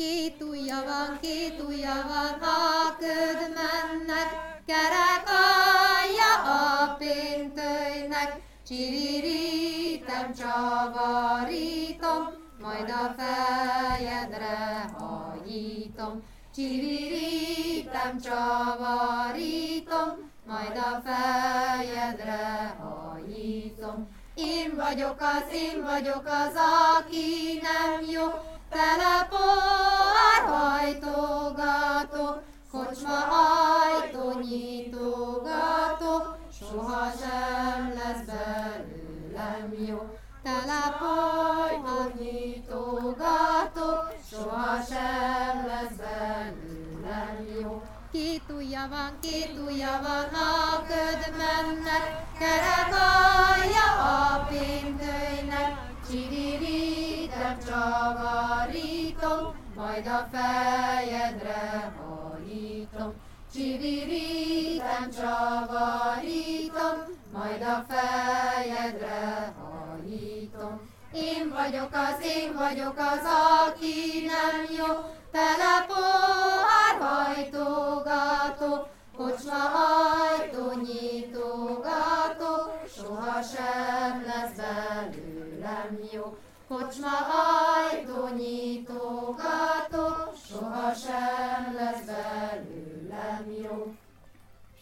Két ujja van, két ujja van, a köd mennek, kerek alja a péntölynek. Csirirítem, csavarítom, majd a fejedre hajítom. Csirirítem, csavarítom, majd a fejedre hajítom. Én vagyok az, én vagyok az, aki nem jó, tele kocsma ajtó nyitogató, soha sem lesz belőlem jó. Tele pohár nyitogató, soha sem lesz belőlem jó. Két ujja van, két ujja van, a köd mennek, kerek alja a péntölynek, csirirítem, csavarítom, majd a fejedre hajítom. Csirirítem, csavarítom, majd a fejedre hajítom. Én vagyok az, én vagyok az, aki nem jó, tele pohár hajtogató, kocsma ajtó nyitogató, soha sem lesz belőlem jó. Kocsma ajtó nyitogató,